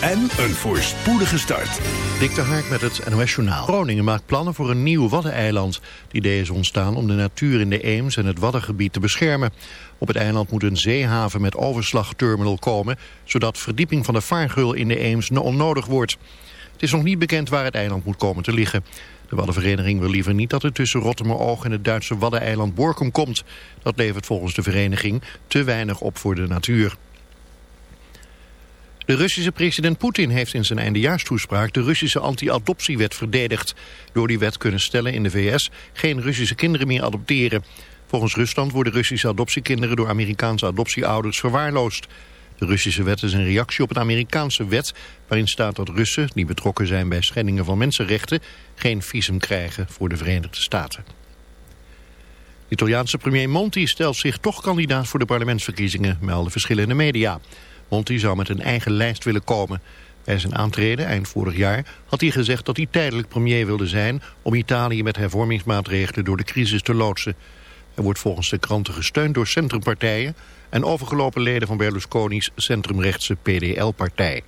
en een voorspoedige start. Dik de Hark met het NOS Journaal. Groningen maakt plannen voor een nieuw Waddeneiland. Het idee is ontstaan om de natuur in de Eems en het Waddengebied te beschermen. Op het eiland moet een zeehaven met overslagterminal komen... zodat verdieping van de vaargul in de Eems onnodig wordt. Het is nog niet bekend waar het eiland moet komen te liggen. De Waddenvereniging wil liever niet dat het tussen Rottermeroog en het Duitse Waddeneiland Borkum komt. Dat levert volgens de vereniging te weinig op voor de natuur. De Russische president Poetin heeft in zijn eindejaarstoespraak de Russische anti-adoptiewet verdedigd. Door die wet kunnen stellen in de VS geen Russische kinderen meer adopteren. Volgens Rusland worden Russische adoptiekinderen door Amerikaanse adoptieouders verwaarloosd. De Russische wet is een reactie op een Amerikaanse wet... waarin staat dat Russen, die betrokken zijn bij schendingen van mensenrechten... geen visum krijgen voor de Verenigde Staten. De Italiaanse premier Monti stelt zich toch kandidaat voor de parlementsverkiezingen... melden verschillende media. Monti zou met een eigen lijst willen komen. Bij zijn aantreden eind vorig jaar had hij gezegd dat hij tijdelijk premier wilde zijn... om Italië met hervormingsmaatregelen door de crisis te loodsen. Hij wordt volgens de kranten gesteund door centrumpartijen... en overgelopen leden van Berlusconi's centrumrechtse PDL-partij.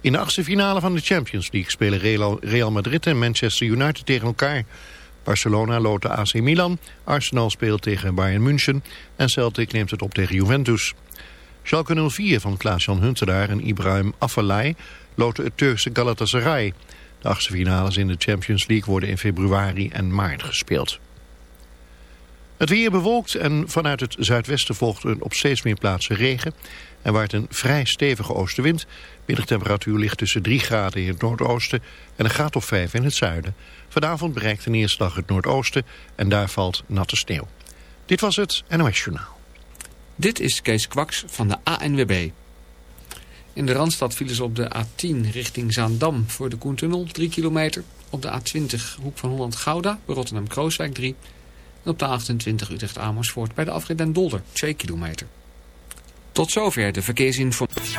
In de achtste finale van de Champions League spelen Real Madrid en Manchester United tegen elkaar. Barcelona loopt de AC Milan, Arsenal speelt tegen Bayern München en Celtic neemt het op tegen Juventus. Schalke 04 van Klaas-Jan Huntelaar en Ibrahim Afellay loten het Turkse Galatasaray. De achtste finales in de Champions League worden in februari en maart gespeeld. Het weer bewolkt en vanuit het zuidwesten volgt een op steeds meer plaatsen regen. En waart een vrij stevige oostenwind. Middagtemperatuur ligt tussen 3 graden in het noordoosten en een graad of 5 in het zuiden. Vanavond bereikt de neerslag het noordoosten en daar valt natte sneeuw. Dit was het NOS Journaal. Dit is Kees Kwaks van de ANWB. In de Randstad vielen ze op de A10 richting Zaandam voor de Koentunnel 3 kilometer. Op de A20 Hoek van Holland-Gouda bij Rotterdam-Krooswijk 3. En op de A28 Utrecht-Amersfoort bij de afrit Den Dolder 2 kilometer. Tot zover de verkeersinformatie.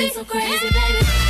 me so crazy, baby.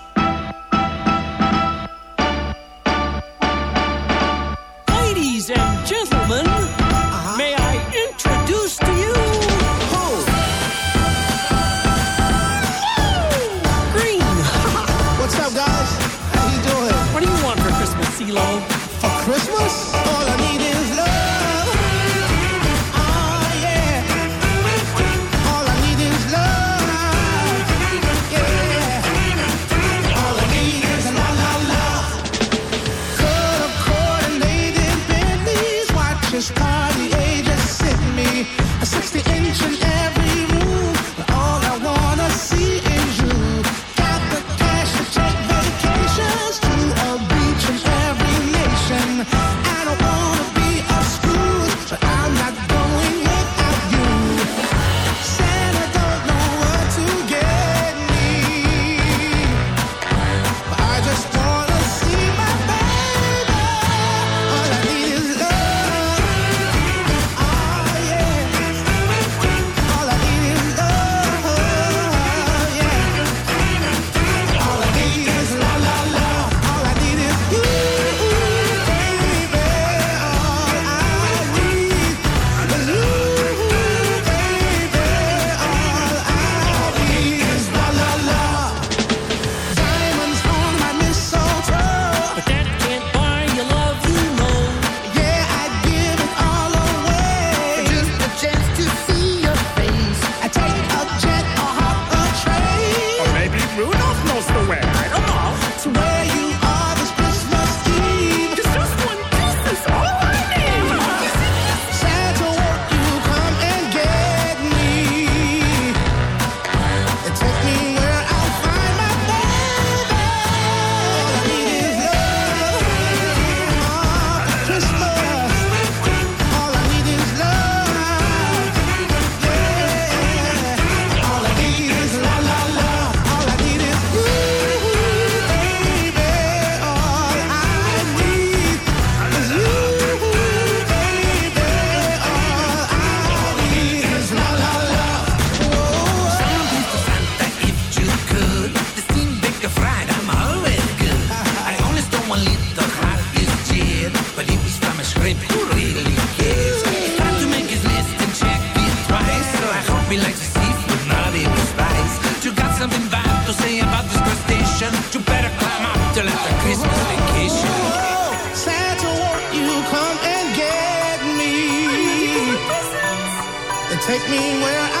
Take me where I'll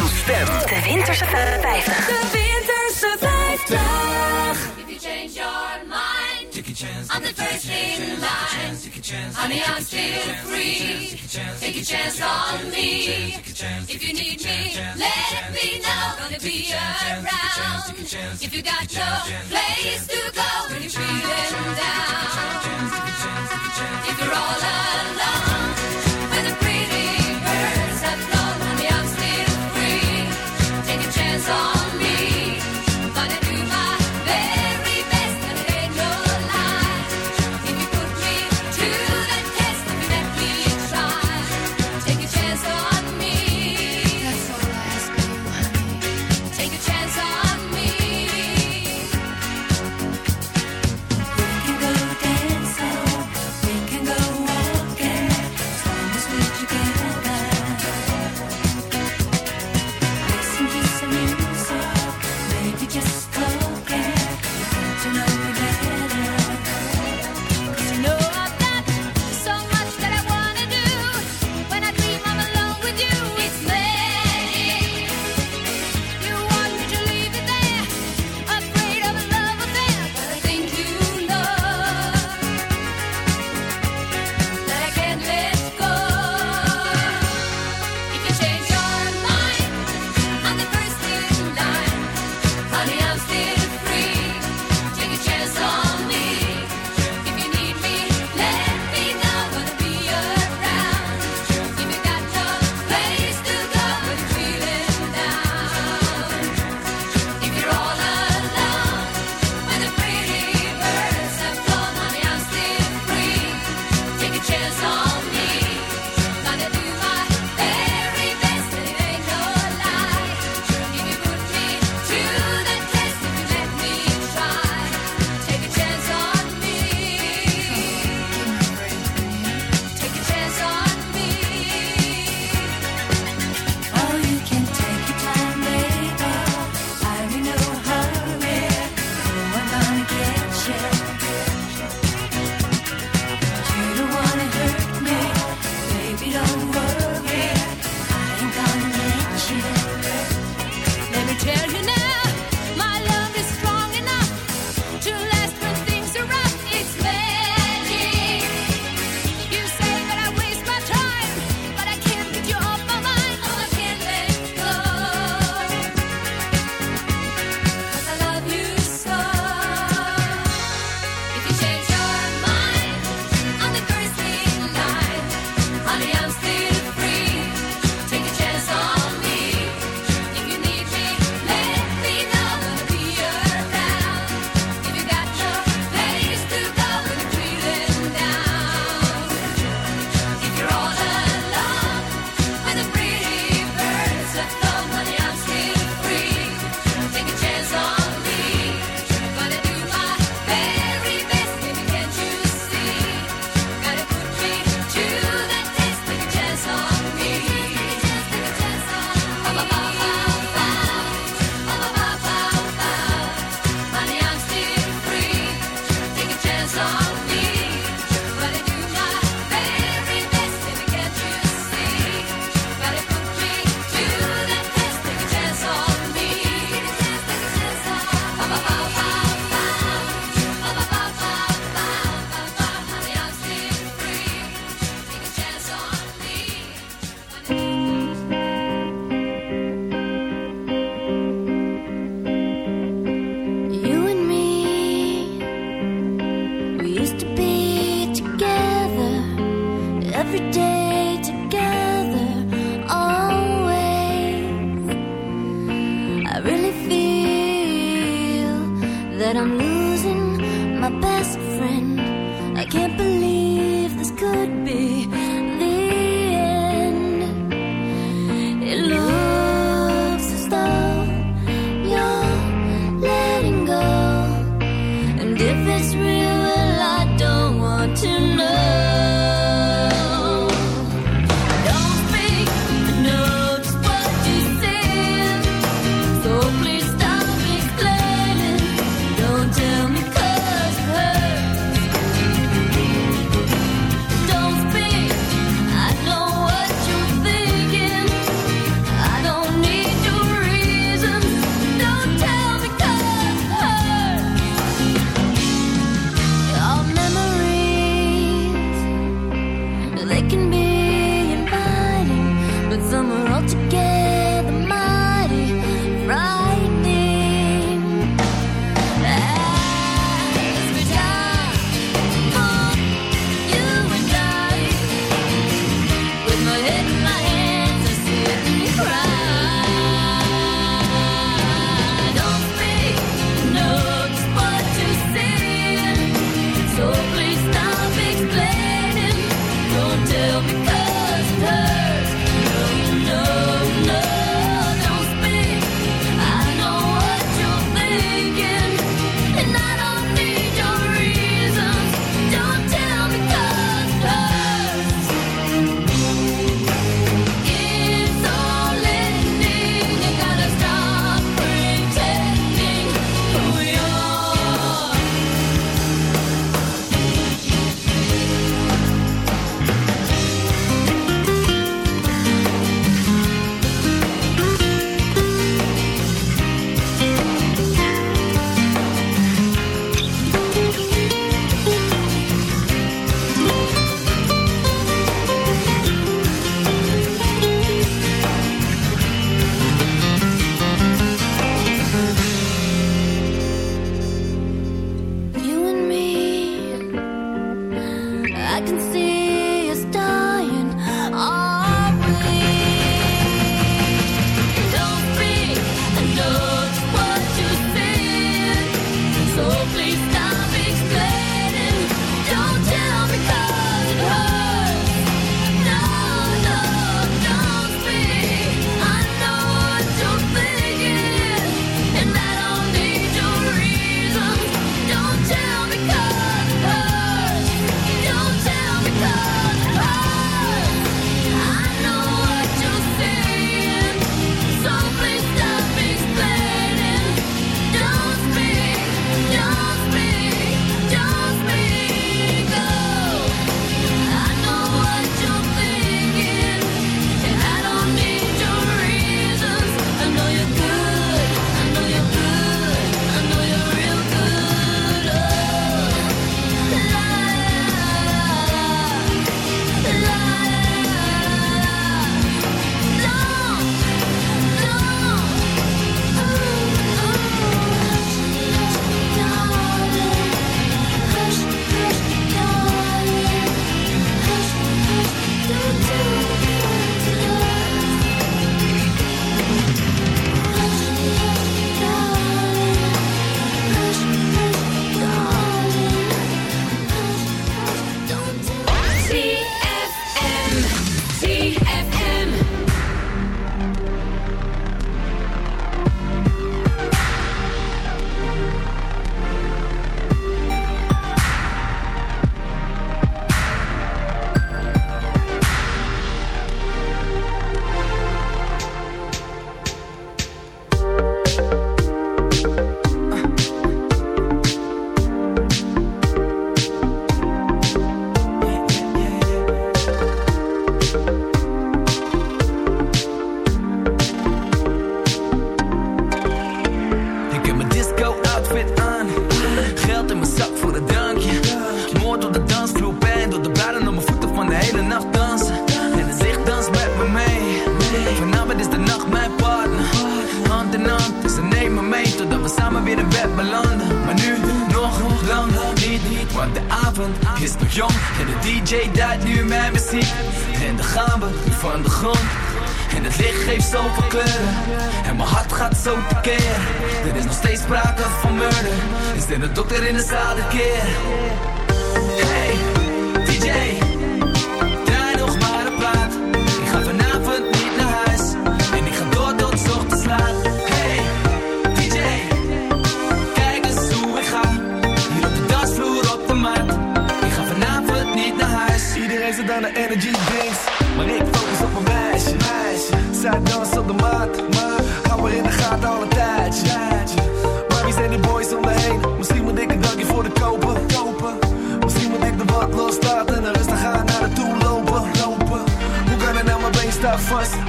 en stem. De Winterse 50. De Winterse 50. If you change your mind, take a chance. I'm the first in line. Honey, I'm still free. Take a chance on me. If you need me, let me know. Gonna be around. If you got no place to go when you're feeling down. If you're all alone,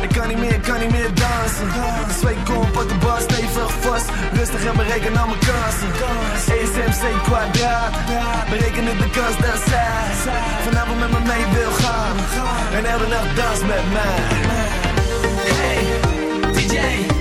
Ik kan niet meer, ik kan niet meer dansen. Twee kom op de bas, stevig vast. Rustig en bereken al mijn kansen. ESMC kwadraat, berekenen de kans dat zij vanavond met me mee wil gaan. En elke nacht dans met mij. Hey, DJ.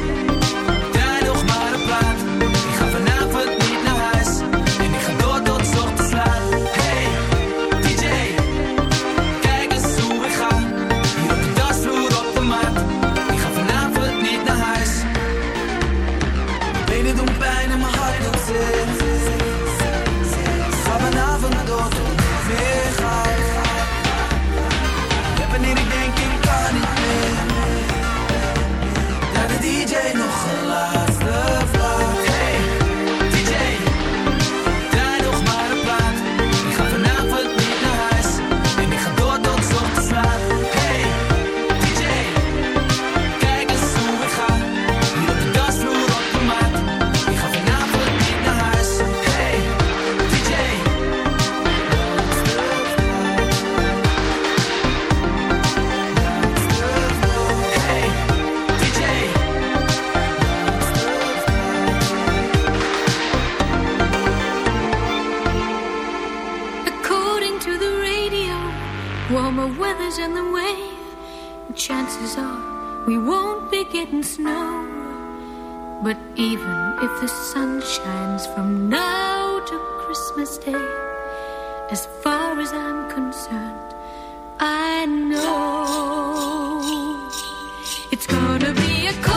It's gonna be a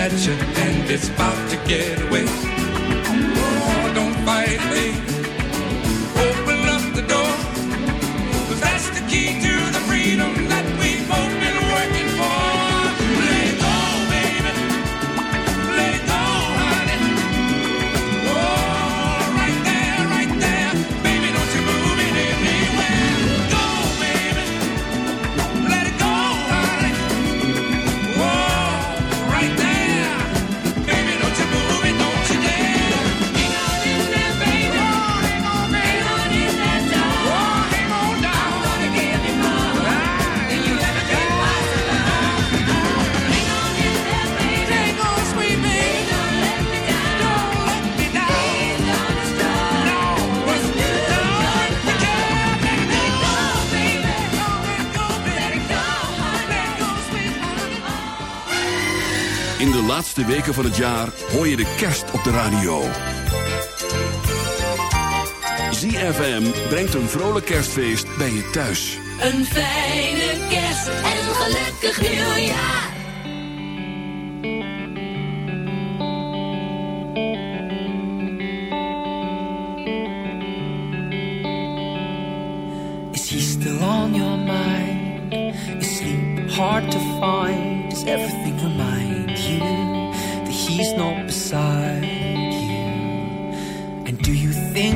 at you weken van het jaar hoor je de kerst op de radio. ZFM brengt een vrolijk kerstfeest bij je thuis. Een fijne kerst en een gelukkig nieuwjaar. Is he still on your mind? Is sleep hard to find? Is everything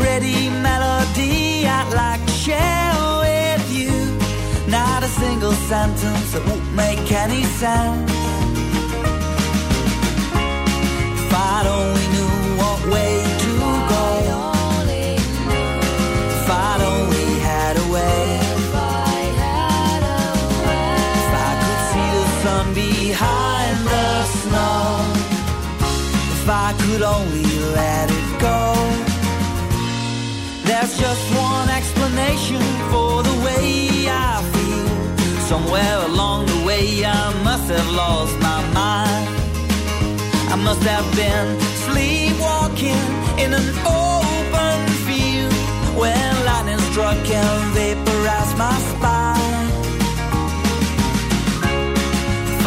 pretty melody I'd like to share sentence that won't make any sense. If I'd only knew what way to go. If I'd only had a way. If I could see the sun behind the snow. If I could only let it go. There's just one explanation for the way I. Somewhere along the way, I must have lost my mind. I must have been sleepwalking in an open field when lightning struck and vaporized my spine. If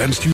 wenst u...